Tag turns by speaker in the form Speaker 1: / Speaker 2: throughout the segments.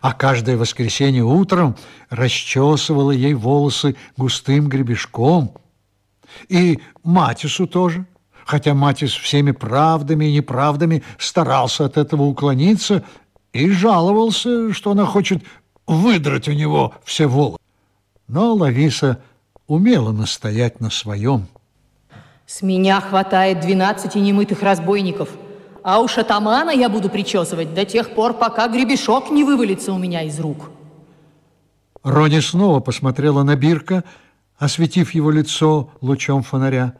Speaker 1: а каждое воскресенье утром расчесывала ей волосы густым гребешком. И Матису тоже, хотя Матис всеми правдами и неправдами старался от этого уклониться и жаловался, что она хочет выдрать у него все волосы. Но Лависа умела настоять на своем.
Speaker 2: С меня хватает 12 немытых разбойников, а уж атамана я буду причесывать до тех пор, пока гребешок не вывалится у меня из рук.
Speaker 1: Рони снова посмотрела на Бирка, осветив его лицо лучом фонаря.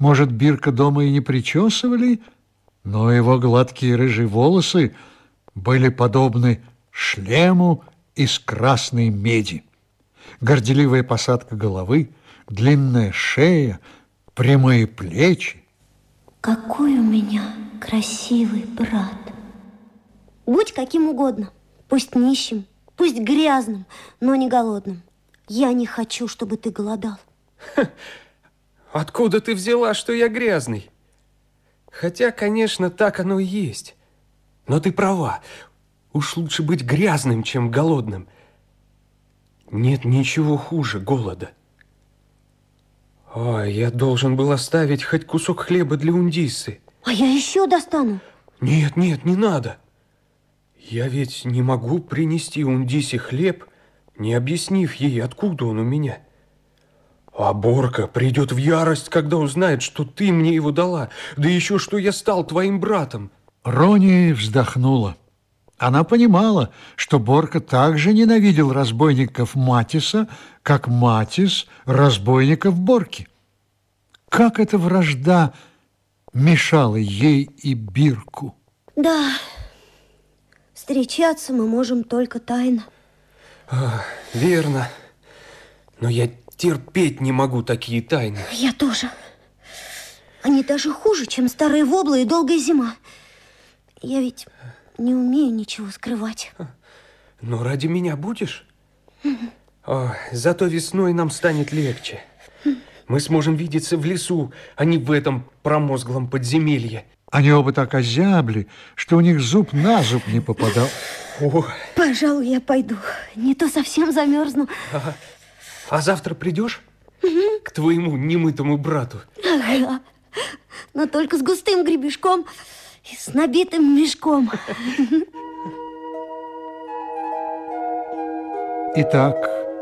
Speaker 1: Может, Бирка дома и не причесывали, но его гладкие рыжие волосы были подобны шлему из красной меди. Горделивая посадка головы, длинная шея, прямые плечи.
Speaker 3: Какой у меня красивый брат. Будь каким угодно, пусть нищим, пусть грязным, но не голодным. Я не хочу, чтобы ты голодал.
Speaker 4: Откуда ты взяла, что я грязный? Хотя, конечно, так оно и есть. Но ты права. Уж лучше быть грязным, чем голодным. Нет ничего хуже голода. Ой, я должен был оставить хоть кусок хлеба для Ундисы.
Speaker 3: А я еще достану.
Speaker 4: Нет, нет, не надо. Я ведь не могу принести Ундисе хлеб, не объяснив ей, откуда он у меня. А Борка придет в ярость, когда узнает, что ты мне его дала, да еще что я стал твоим братом.
Speaker 1: Рони вздохнула. Она понимала, что Борка также ненавидел разбойников Матиса, как Матис разбойников Борки. Как эта вражда мешала ей и Бирку?
Speaker 3: Да, встречаться мы можем только тайно.
Speaker 4: А, верно. Но я терпеть не могу такие тайны.
Speaker 3: Я тоже. Они даже хуже, чем старые воблы и долгая зима. Я ведь не умею ничего скрывать.
Speaker 4: Но ради меня будешь? О, зато весной нам станет легче. Мы сможем видеться в лесу, а не в этом промозглом подземелье.
Speaker 1: Они оба так озябли, что у них зуб на зуб не попадал.
Speaker 4: О.
Speaker 3: Пожалуй, я пойду. Не то совсем замерзну.
Speaker 4: Ага. А завтра придешь? Угу. К твоему немытому брату.
Speaker 3: Ага. Но только с густым гребешком и с набитым мешком.
Speaker 1: Итак,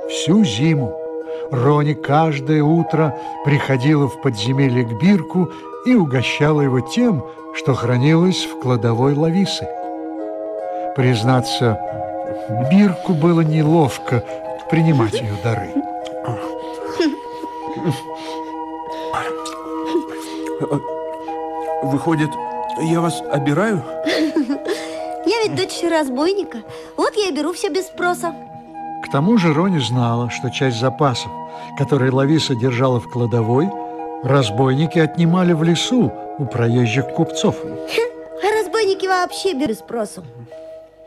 Speaker 1: всю зиму Рони каждое утро приходила в подземелье к Бирку и угощала его тем, что хранилось в кладовой Лависы. Признаться, Бирку было неловко принимать ее дары.
Speaker 4: Выходит, я вас обираю?
Speaker 3: Я ведь дочь разбойника. Вот я и беру все без спроса.
Speaker 1: К тому же Рони знала, что часть запасов, которые Лависа держала в кладовой, разбойники отнимали в лесу у проезжих купцов.
Speaker 3: А разбойники вообще без спросу.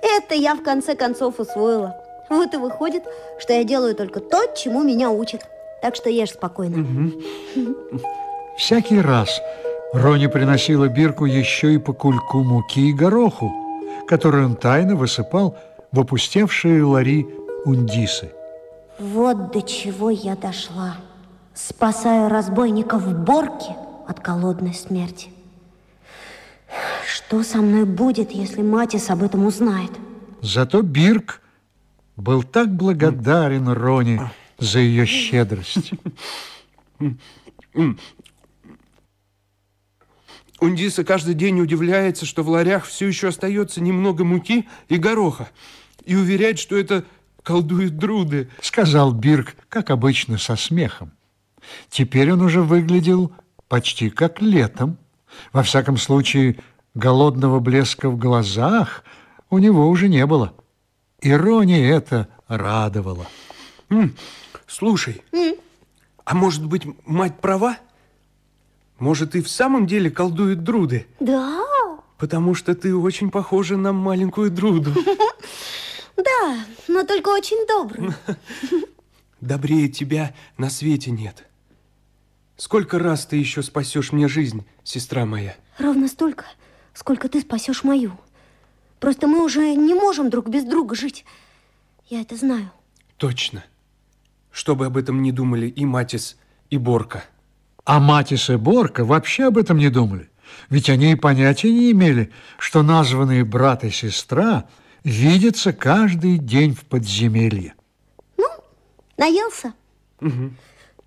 Speaker 3: Это я в конце концов усвоила. Вот и выходит, что я делаю только то, чему меня учат. Так что ешь спокойно.
Speaker 1: Угу. Всякий раз Рони приносила Бирку еще и по кульку муки и гороху, который он тайно высыпал в опустевшие лари Ундисы.
Speaker 3: Вот до чего я дошла. Спасаю разбойников в Борке от голодной смерти. Что со мной будет, если Матис об этом узнает?
Speaker 1: Зато Бирк был так благодарен Рони за ее щедрость.
Speaker 4: Ундиса каждый день удивляется, что в ларях все еще остается немного муки и гороха, и уверяет, что это колдует Друды.
Speaker 1: Сказал Бирк, как обычно, со смехом. Теперь он уже выглядел почти как летом. Во всяком случае, голодного блеска в глазах у него уже не было. Ирония это радовала.
Speaker 4: Слушай, а может быть, мать права? Может, и в самом деле колдует Друды?
Speaker 3: Да.
Speaker 4: Потому что ты очень похожа на маленькую Друду.
Speaker 3: Да, но только очень добрый.
Speaker 4: Добрее тебя на свете нет. Сколько раз ты еще спасешь мне жизнь, сестра моя?
Speaker 3: Ровно столько, сколько ты спасешь мою. Просто мы уже не можем друг без друга жить. Я это знаю.
Speaker 4: Точно. Чтобы об этом не думали и Матис, и Борка.
Speaker 1: А Матис и Борка вообще об этом не думали. Ведь они и понятия не имели, что названные брат и сестра видятся каждый день в подземелье.
Speaker 3: Ну, наелся? Угу.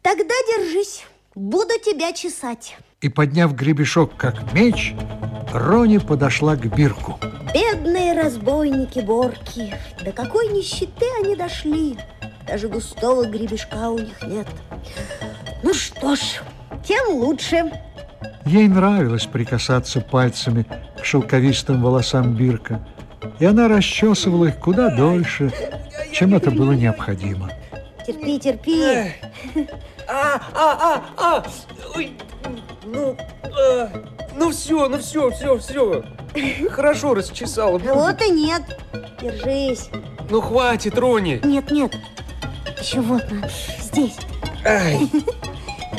Speaker 3: Тогда держись, буду тебя чесать.
Speaker 1: И, подняв гребешок как меч, Рони подошла к Бирку.
Speaker 3: Бедные разбойники-борки, до какой нищеты они дошли. Даже густого гребешка у них нет. Ну что ж, тем лучше.
Speaker 1: Ей нравилось прикасаться пальцами к шелковистым волосам Бирка, и она расчесывала их куда дольше, чем это было необходимо.
Speaker 3: Терпи, терпи.
Speaker 4: А, а, а, а! Ой, ну, а, ну все, ну все, все, все. Хорошо расчесала.
Speaker 3: Вот и нет. Держись.
Speaker 4: Ну хватит, Рони.
Speaker 3: Нет, нет. Еще вот надо. Здесь.
Speaker 4: Ай.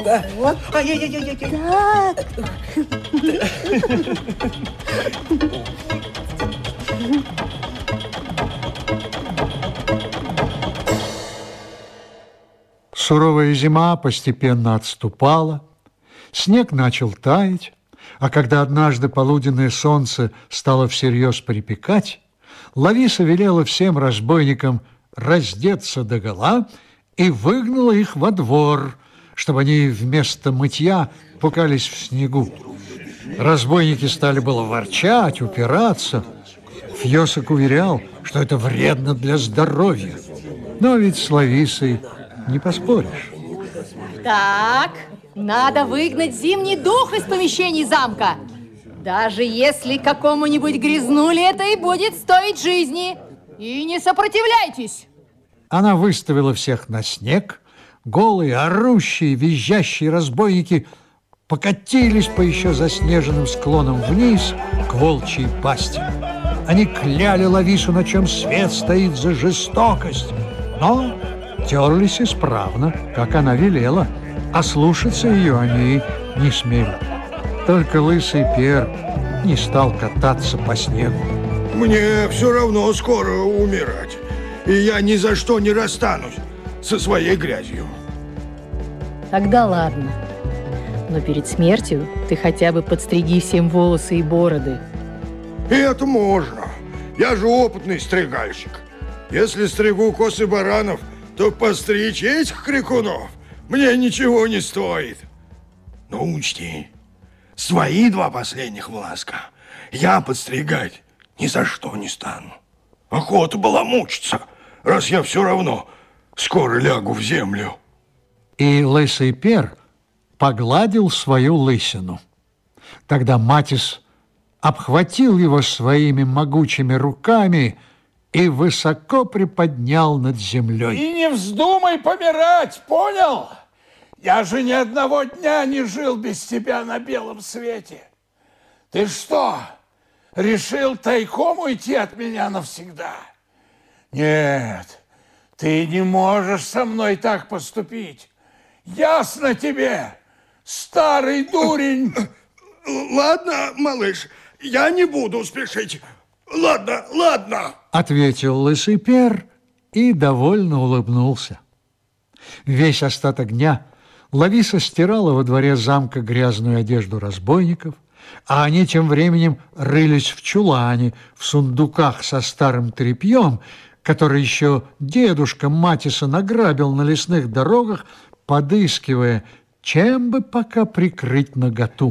Speaker 4: Да.
Speaker 3: Вот.
Speaker 4: Ай-яй-яй-яй.
Speaker 3: Так.
Speaker 1: Суровая зима постепенно отступала, снег начал таять, а когда однажды полуденное солнце стало всерьез припекать, Лависа велела всем разбойникам раздеться догола и выгнала их во двор, чтобы они вместо мытья пукались в снегу. Разбойники стали было ворчать, упираться. Фьосок уверял, что это вредно для здоровья. Но ведь с Лависой не поспоришь.
Speaker 2: Так, надо выгнать зимний дух из помещений замка. Даже если какому-нибудь грязнули, это и будет стоить жизни. И не сопротивляйтесь.
Speaker 1: Она выставила всех на снег. Голые, орущие, визжащие разбойники покатились по еще заснеженным склонам вниз к волчьей пасти. Они кляли Лавису, на чем свет стоит за жестокость, но терлись исправно, как она велела, а слушаться ее они не смели. Только лысый пер не стал кататься по снегу.
Speaker 5: Мне все равно скоро умирать. И я ни за что не расстанусь со своей грязью.
Speaker 2: Тогда ладно. Но перед смертью ты хотя бы подстриги всем волосы и бороды.
Speaker 5: И это можно. Я же опытный стригальщик. Если стригу косы баранов, то постричь этих крикунов мне ничего не стоит. Но учти, свои два последних волоска я подстригать ни за что не стану. Охота была мучиться, раз я все равно скоро лягу в землю.
Speaker 1: И лысый пер погладил свою лысину. Тогда Матис обхватил его своими могучими руками и высоко приподнял над землей.
Speaker 6: И не вздумай помирать, понял? Я же ни одного дня не жил без тебя на белом свете. Ты что, решил тайком уйти от меня навсегда? Нет, ты не можешь со мной так поступить. Ясно тебе, старый дурень?
Speaker 5: Ладно, малыш, я не буду спешить. Ладно, ладно.
Speaker 1: Ответил лысый пер и довольно улыбнулся. Весь остаток дня Лависа стирала во дворе замка грязную одежду разбойников, а они тем временем рылись в чулане, в сундуках со старым тряпьем, который еще дедушка Матиса награбил на лесных дорогах, подыскивая, чем бы пока прикрыть наготу.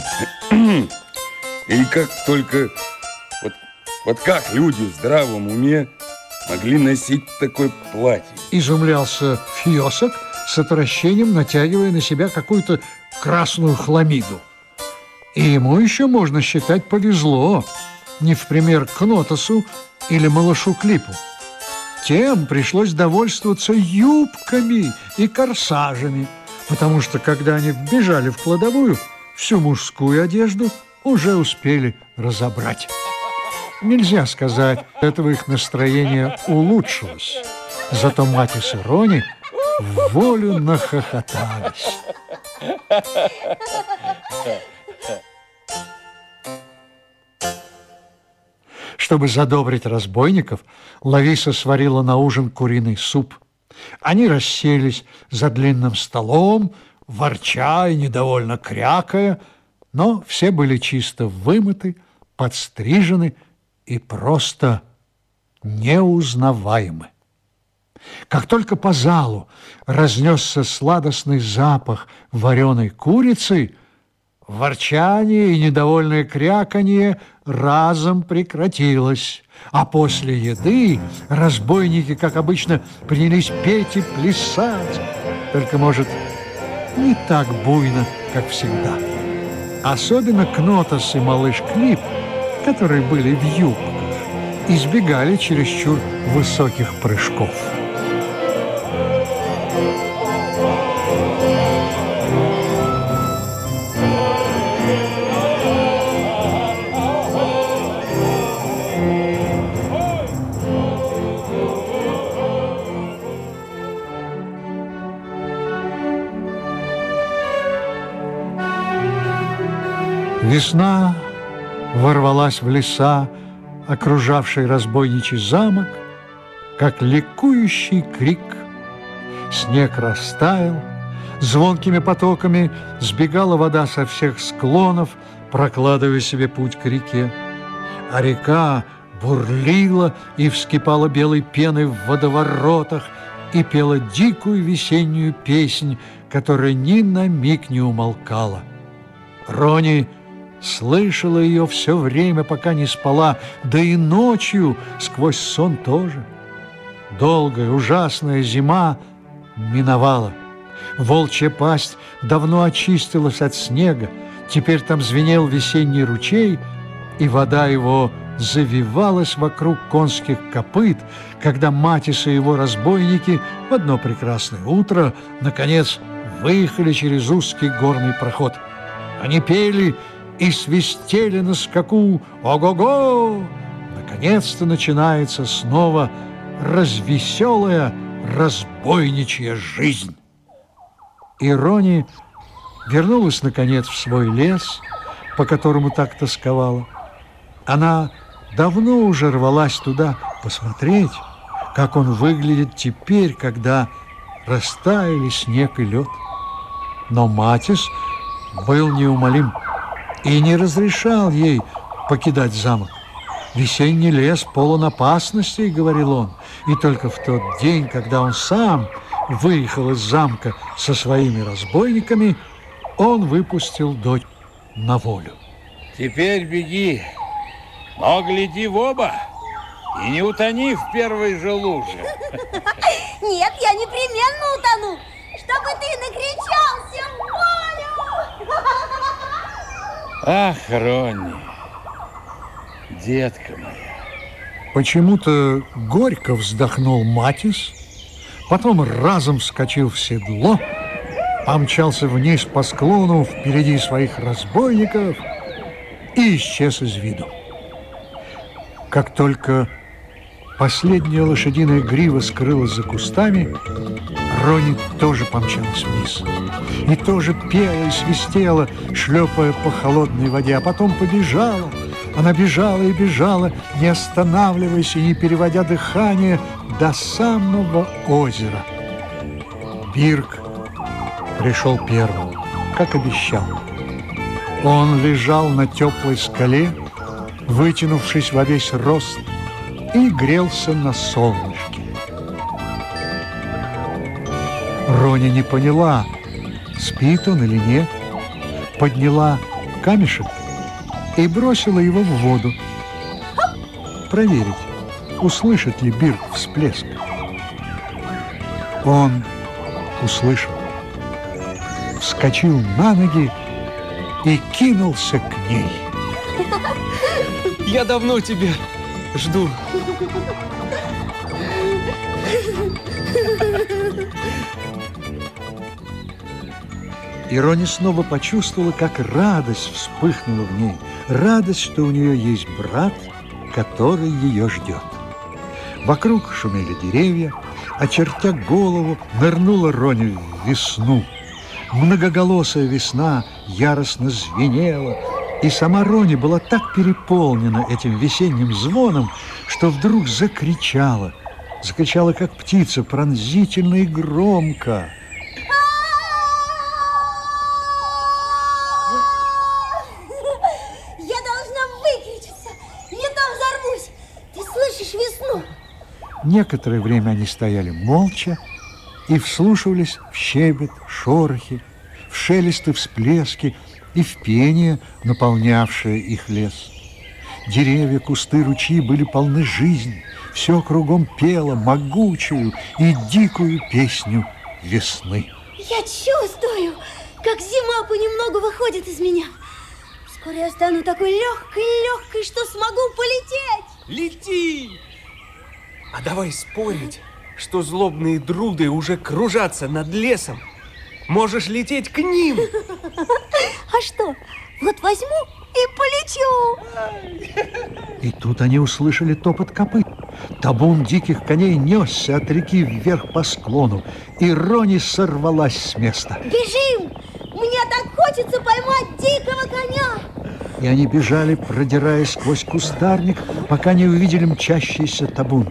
Speaker 7: И как только... Вот, вот как люди в здравом уме могли носить такое платье?
Speaker 1: Изумлялся Фьосок, с отвращением натягивая на себя какую-то красную хламиду. И ему еще, можно считать, повезло, не в пример Кнотосу или малышу Клипу. Тем пришлось довольствоваться юбками и корсажами, потому что, когда они вбежали в кладовую, всю мужскую одежду уже успели разобрать. Нельзя сказать, этого их настроение улучшилось. Зато Матис и Рони в волю нахохотались. Чтобы задобрить разбойников, Лависа сварила на ужин куриный суп. Они расселись за длинным столом, ворча и недовольно крякая, но все были чисто вымыты, подстрижены и просто неузнаваемы. Как только по залу разнесся сладостный запах вареной курицы, ворчание и недовольное кряканье разом прекратилось, а после еды разбойники, как обычно, принялись петь и плясать, только, может, не так буйно, как всегда. Особенно Кнотос и малыш Клип, которые были в юбках, избегали чересчур высоких прыжков. Весна ворвалась в леса, окружавший разбойничий замок, как ликующий крик. Снег растаял, звонкими потоками сбегала вода со всех склонов, прокладывая себе путь к реке. А река бурлила и вскипала белой пеной в водоворотах и пела дикую весеннюю песнь, которая ни на миг не умолкала. Рони Слышала ее все время, пока не спала, да и ночью сквозь сон тоже. Долгая, ужасная зима миновала. Волчья пасть давно очистилась от снега, теперь там звенел весенний ручей, и вода его завивалась вокруг конских копыт, когда Матис и его разбойники в одно прекрасное утро, наконец, выехали через узкий горный проход. Они пели и свистели на скаку «Ого-го!». Наконец-то начинается снова развеселая разбойничья жизнь. Ирония вернулась, наконец, в свой лес, по которому так тосковала. Она давно уже рвалась туда посмотреть, как он выглядит теперь, когда растаяли снег и лед. Но Матис был неумолим и не разрешал ей покидать замок. «Весенний лес полон опасностей», — говорил он, и только в тот день, когда он сам выехал из замка со своими разбойниками, он выпустил дочь на волю.
Speaker 6: Теперь беги, но гляди в оба и не утони в первой же луже.
Speaker 3: Нет, я непременно утону, чтобы ты накричался в волю.
Speaker 6: Ах, Ронни, детка моя.
Speaker 1: Почему-то горько вздохнул Матис, потом разом вскочил в седло, помчался вниз по склону впереди своих разбойников и исчез из виду. Как только последняя лошадиная грива скрылась за кустами, Рони тоже помчалась вниз. И тоже пела и свистела, шлепая по холодной воде, а потом побежала. Она бежала и бежала, не останавливаясь и не переводя дыхание до самого озера. Бирк пришел первым, как обещал. Он лежал на теплой скале, вытянувшись во весь рост, и грелся на солнышке. Роня не поняла, спит он или нет, подняла камешек и бросила его в воду. Проверить, услышит ли Бирк всплеск. Он услышал, вскочил на ноги и кинулся к ней.
Speaker 4: Я давно тебя жду.
Speaker 1: И Рони снова почувствовала, как радость вспыхнула в ней. Радость, что у нее есть брат, который ее ждет. Вокруг шумели деревья, очертя голову, нырнула Рони в весну. Многоголосая весна яростно звенела, И сама Рони была так переполнена этим весенним звоном, что вдруг закричала. Закричала, как птица, пронзительно и громко. Некоторое время они стояли молча и вслушивались в щебет, шорохи, в шелесты, всплески и в пение, наполнявшее их лес. Деревья, кусты, ручьи были полны жизни. Все кругом пело могучую и дикую песню весны.
Speaker 3: Я чувствую, как зима понемногу выходит из меня. Скоро я стану такой легкой-легкой, что смогу полететь.
Speaker 4: Лети! А давай спорить, что злобные друды уже кружатся над лесом. Можешь лететь к ним.
Speaker 3: А что, вот возьму и полечу.
Speaker 1: И тут они услышали топот копыт. Табун диких коней несся от реки вверх по склону, и Рони сорвалась с места.
Speaker 3: Бежим! Мне так хочется поймать.
Speaker 1: И они бежали, продираясь сквозь кустарник, пока не увидели мчащийся табун.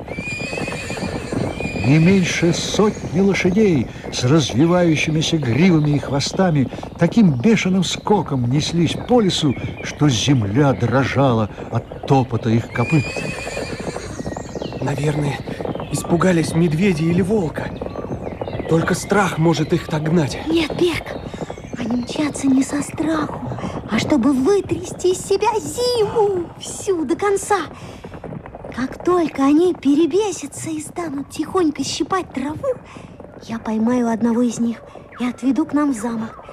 Speaker 1: Не меньше сотни лошадей с развивающимися гривами и хвостами таким бешеным скоком неслись по лесу, что земля дрожала от топота их копыт.
Speaker 4: Наверное, испугались медведя или волка. Только страх может их догнать.
Speaker 3: Нет, Берг, они мчатся не со страху, а чтобы вытрясти из себя зиму всю до конца. Как только они перебесятся и станут тихонько щипать траву, я поймаю одного из них и отведу к нам в замок.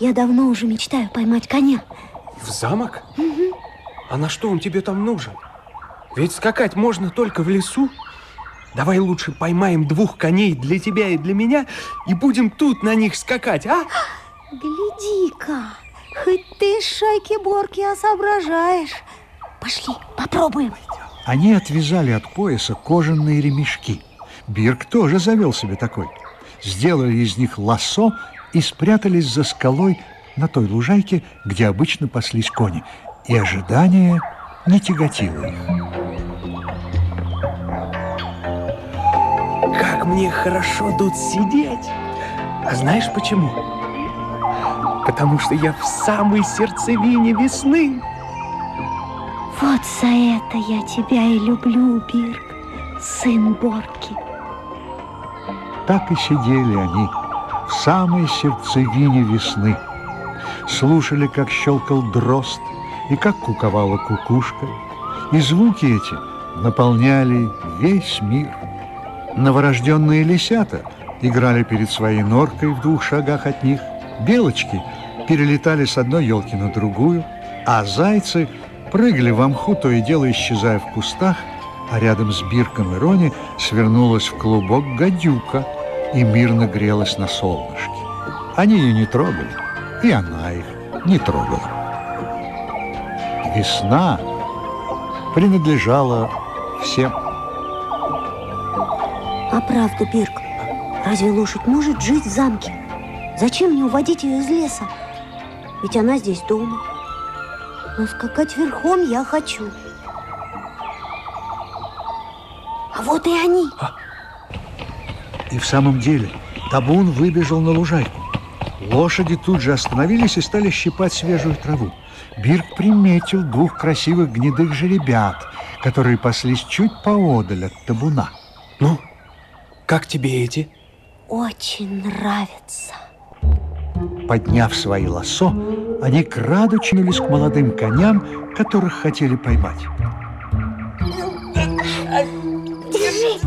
Speaker 3: Я давно уже мечтаю поймать коня.
Speaker 4: В замок? А на что он тебе там нужен? Ведь скакать можно только в лесу. Давай лучше поймаем двух коней для тебя и для меня и будем тут на них скакать, а?
Speaker 3: Гляди-ка, хоть ты шайки-борки, а соображаешь. Пошли, попробуем.
Speaker 1: Они отвязали от пояса кожаные ремешки. Бирк тоже завел себе такой. Сделали из них лассо и спрятались за скалой на той лужайке, где обычно паслись кони. И ожидание не тяготило их.
Speaker 4: Как мне хорошо тут сидеть. А знаешь почему? Потому что я в самой сердцевине весны.
Speaker 3: Вот за это я тебя и люблю, Бирк, сын Борки.
Speaker 1: Так и сидели они в самой сердцевине весны. Слушали, как щелкал дрозд и как куковала кукушка. И звуки эти наполняли весь мир. Новорожденные лисята играли перед своей норкой в двух шагах от них. Белочки перелетали с одной елки на другую, а зайцы прыгали в мху, то и дело исчезая в кустах, а рядом с Бирком и Рони свернулась в клубок гадюка и мирно грелась на солнышке. Они ее не трогали, и она их не трогала. Весна принадлежала всем.
Speaker 3: А правда, Бирк, разве лошадь может жить в замке? Зачем мне уводить ее из леса? Ведь она здесь дома. Но скакать верхом я хочу. А вот и они.
Speaker 1: И в самом деле табун выбежал на лужайку. Лошади тут же остановились и стали щипать свежую траву. Бирк приметил двух красивых гнедых жеребят, которые паслись чуть поодаль от табуна.
Speaker 4: Ну, как тебе эти?
Speaker 3: Очень нравится.
Speaker 1: Подняв свои лассо, они крадучнулись к молодым коням, которых хотели поймать.
Speaker 3: Держи.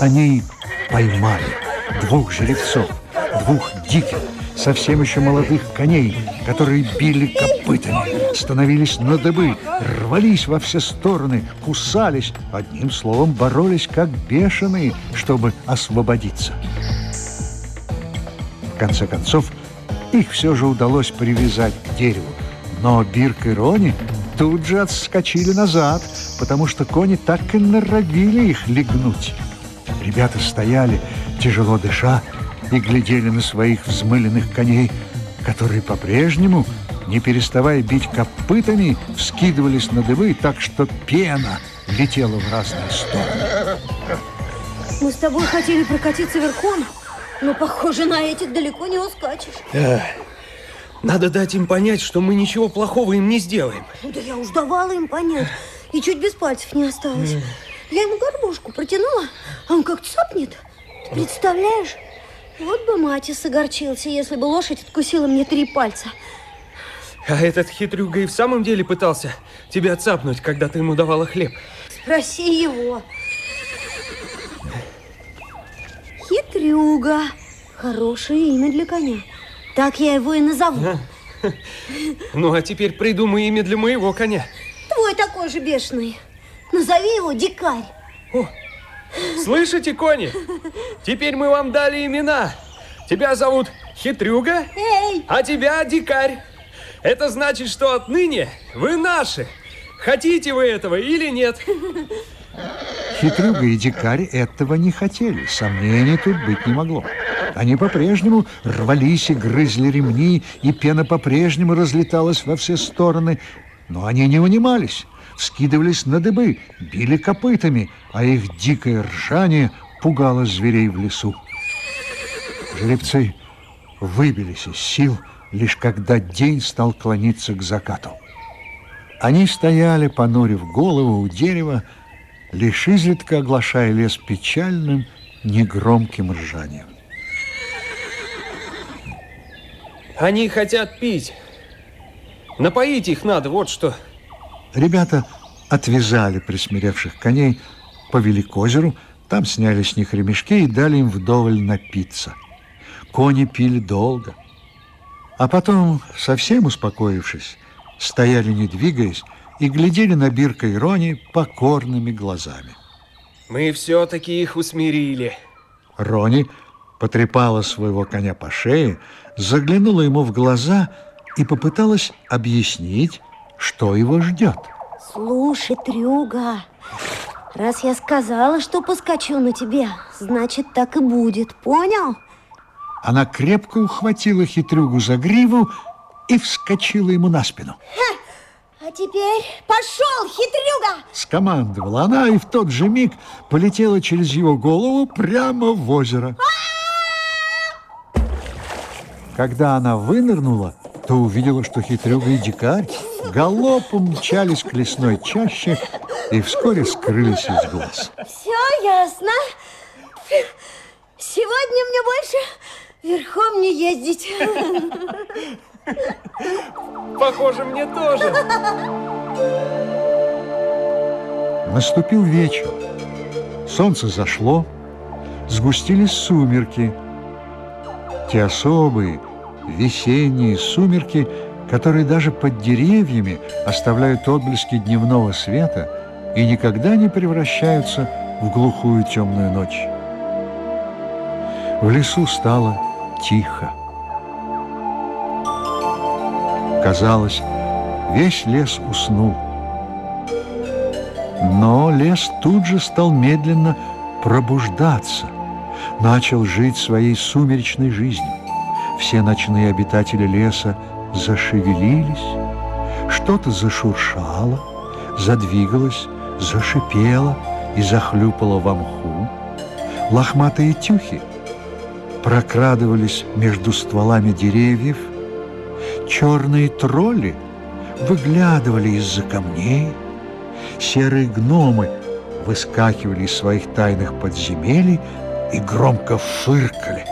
Speaker 1: Они поймали двух жеребцов, двух диких, совсем еще молодых коней, которые били копытами, становились на дыбы, рвались во все стороны, кусались, одним словом, боролись как бешеные, чтобы освободиться. В конце концов, их все же удалось привязать к дереву, но Бирк и Рони тут же отскочили назад, потому что кони так и норовили их легнуть. Ребята стояли, тяжело дыша, и глядели на своих взмыленных коней, которые по-прежнему, не переставая бить копытами, вскидывались на дыбы так, что пена летела в разные стороны.
Speaker 3: Мы с тобой хотели прокатиться верхом, но, похоже, на этих далеко не ускачешь.
Speaker 4: Эх, надо дать им понять, что мы ничего плохого им не сделаем.
Speaker 3: Ну, Да я уж давала им понять. И чуть без пальцев не осталось. Я ему горбушку протянула, а он как цапнет. Ты представляешь? Вот бы Матис огорчился, если бы лошадь откусила мне три пальца.
Speaker 4: А этот хитрюга и в самом деле пытался тебя цапнуть, когда ты ему давала хлеб.
Speaker 3: Спроси его. Хитрюга. Хорошее имя для коня. Так я его и назову.
Speaker 4: Ну, а теперь придумай имя для моего коня.
Speaker 3: Твой такой же бешеный. Назови его Дикарь.
Speaker 4: Слышите, кони? Теперь мы вам дали имена. Тебя зовут Хитрюга,
Speaker 3: Эй!
Speaker 4: а тебя Дикарь. Это значит, что отныне вы наши. Хотите вы этого или нет?
Speaker 1: Хитрюга и дикарь этого не хотели, сомнений тут быть не могло. Они по-прежнему рвались и грызли ремни, и пена по-прежнему разлеталась во все стороны, но они не унимались, скидывались на дыбы, били копытами, а их дикое ржание пугало зверей в лесу. Жеребцы выбились из сил, лишь когда день стал клониться к закату. Они стояли, понурив голову у дерева, лишь изредка оглашая лес печальным, негромким ржанием.
Speaker 4: Они хотят пить. Напоить их надо, вот что.
Speaker 1: Ребята отвязали присмиревших коней, повели к озеру, там сняли с них ремешки и дали им вдоволь напиться. Кони пили долго. А потом, совсем успокоившись, стояли, не двигаясь, и глядели на Бирка и Рони покорными глазами.
Speaker 4: Мы все-таки их усмирили.
Speaker 1: Рони потрепала своего коня по шее, заглянула ему в глаза и попыталась объяснить, что его ждет.
Speaker 3: Слушай, Трюга, раз я сказала, что поскочу на тебя, значит, так и будет, понял?
Speaker 1: Она крепко ухватила хитрюгу за гриву и вскочила ему на спину.
Speaker 3: А теперь пошел, хитрюга!
Speaker 1: Скомандовала она и в тот же миг полетела через его голову прямо в озеро. Когда она вынырнула, то увидела, что хитрюга и дикарь галопом мчались к лесной чаще и вскоре скрылись из глаз.
Speaker 3: Все ясно. Сегодня мне больше верхом не ездить.
Speaker 4: Похоже, мне тоже.
Speaker 1: Наступил вечер. Солнце зашло, сгустились сумерки. Те особые весенние сумерки, которые даже под деревьями оставляют отблески дневного света и никогда не превращаются в глухую темную ночь. В лесу стало тихо. Казалось, весь лес уснул. Но лес тут же стал медленно пробуждаться, начал жить своей сумеречной жизнью. Все ночные обитатели леса зашевелились, что-то зашуршало, задвигалось, зашипело и захлюпало во мху. Лохматые тюхи прокрадывались между стволами деревьев, черные тролли выглядывали из-за камней, серые гномы выскакивали из своих тайных подземелий и громко фыркали,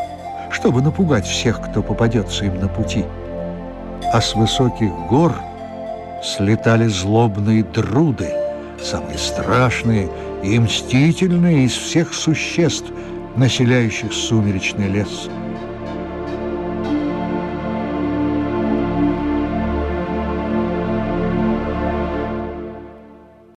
Speaker 1: чтобы напугать всех, кто попадется им на пути. А с высоких гор слетали злобные друды, самые страшные и мстительные из всех существ, населяющих сумеречный лес.